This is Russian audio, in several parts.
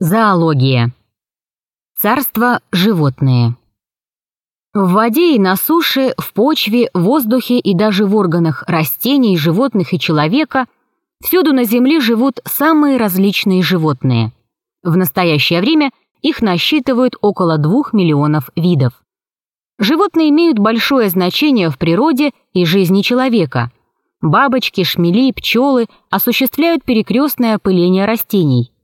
Зоология. Царство животные. В воде и на суше, в почве, в воздухе и даже в органах растений, животных и человека всюду на Земле живут самые различные животные. В настоящее время их насчитывают около двух миллионов видов. Животные имеют большое значение в природе и жизни человека. Бабочки, шмели, пчелы осуществляют перекрестное опыление растений –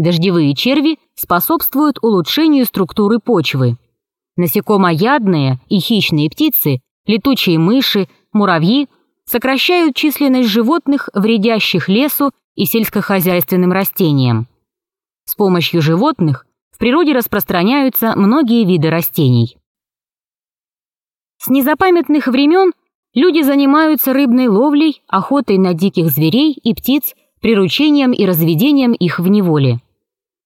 Дождевые черви способствуют улучшению структуры почвы. Насекомоядные и хищные птицы, летучие мыши, муравьи сокращают численность животных, вредящих лесу и сельскохозяйственным растениям. С помощью животных в природе распространяются многие виды растений. С незапамятных времен люди занимаются рыбной ловлей, охотой на диких зверей и птиц, приручением и разведением их в неволе.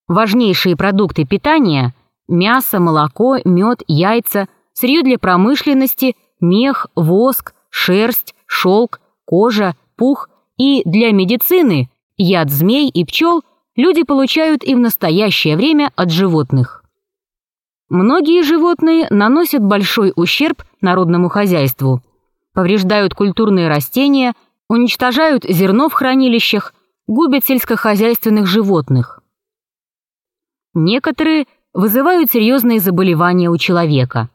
Важнейшие продукты питания – мясо, молоко, мед, яйца, сырье для промышленности, мех, воск, шерсть, шелк, кожа, пух и для медицины – яд змей и пчел люди получают и в настоящее время от животных. Многие животные наносят большой ущерб народному хозяйству, повреждают культурные растения, уничтожают зерно в хранилищах, губят сельскохозяйственных животных. Некоторые вызывают серьезные заболевания у человека.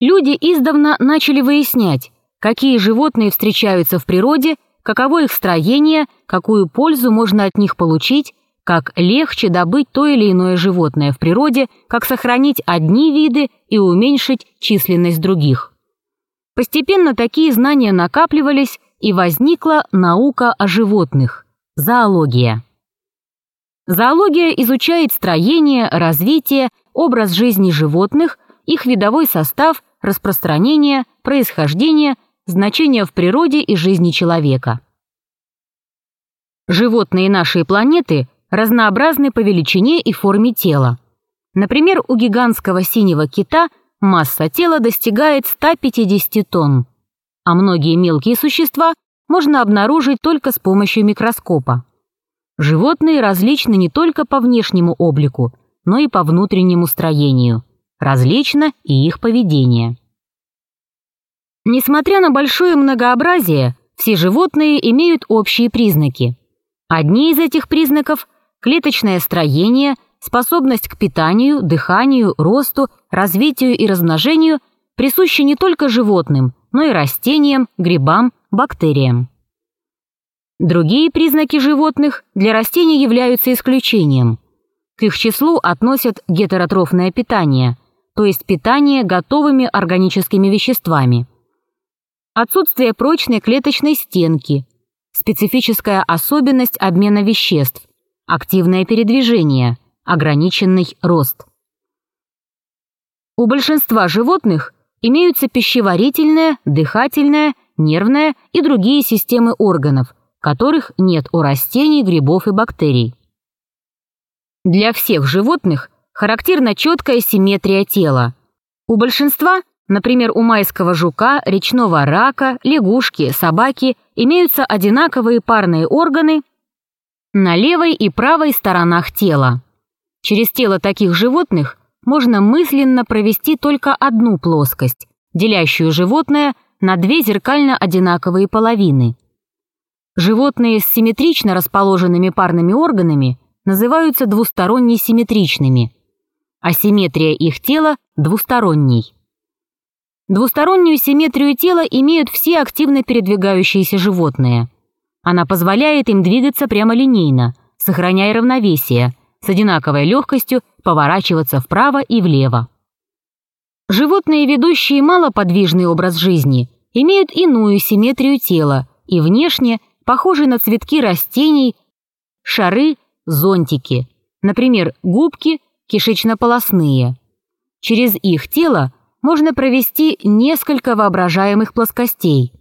Люди издавна начали выяснять, какие животные встречаются в природе, каково их строение, какую пользу можно от них получить, как легче добыть то или иное животное в природе, как сохранить одни виды и уменьшить численность других. Постепенно такие знания накапливались, и возникла наука о животных – зоология. Зоология изучает строение, развитие, образ жизни животных, их видовой состав, распространение, происхождение, значение в природе и жизни человека. Животные нашей планеты разнообразны по величине и форме тела. Например, у гигантского синего кита масса тела достигает 150 тонн, а многие мелкие существа можно обнаружить только с помощью микроскопа. Животные различны не только по внешнему облику, но и по внутреннему строению. Различно и их поведение. Несмотря на большое многообразие, все животные имеют общие признаки. Одни из этих признаков – клеточное строение, способность к питанию, дыханию, росту, развитию и размножению – присущи не только животным, но и растениям, грибам, бактериям. Другие признаки животных для растений являются исключением. К их числу относят гетеротрофное питание, то есть питание готовыми органическими веществами. Отсутствие прочной клеточной стенки, специфическая особенность обмена веществ, активное передвижение, ограниченный рост. У большинства животных имеются пищеварительная, дыхательная, нервная и другие системы органов, которых нет у растений, грибов и бактерий. Для всех животных характерна четкая симметрия тела. У большинства, например, у майского жука, речного рака, лягушки, собаки, имеются одинаковые парные органы на левой и правой сторонах тела. Через тело таких животных можно мысленно провести только одну плоскость, делящую животное на две зеркально одинаковые половины – Животные с симметрично расположенными парными органами называются двусторонне симметричными, а симметрия их тела – двусторонней. Двустороннюю симметрию тела имеют все активно передвигающиеся животные. Она позволяет им двигаться прямолинейно, сохраняя равновесие, с одинаковой легкостью поворачиваться вправо и влево. Животные, ведущие малоподвижный образ жизни, имеют иную симметрию тела и внешне похожие на цветки растений, шары, зонтики, например, губки кишечно-полосные. Через их тело можно провести несколько воображаемых плоскостей,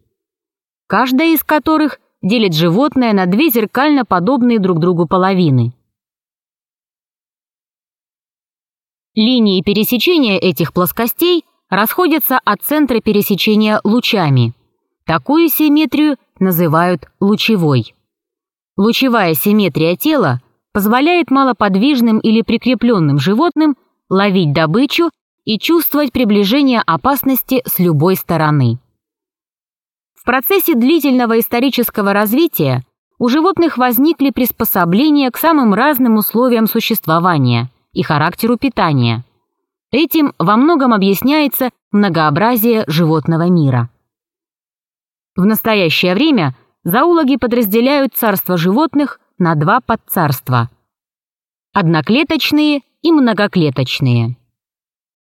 каждая из которых делит животное на две зеркально подобные друг другу половины. Линии пересечения этих плоскостей расходятся от центра пересечения лучами. Такую симметрию называют лучевой. Лучевая симметрия тела позволяет малоподвижным или прикрепленным животным ловить добычу и чувствовать приближение опасности с любой стороны. В процессе длительного исторического развития у животных возникли приспособления к самым разным условиям существования и характеру питания. Этим во многом объясняется многообразие животного мира. В настоящее время зоологи подразделяют царство животных на два подцарства – одноклеточные и многоклеточные.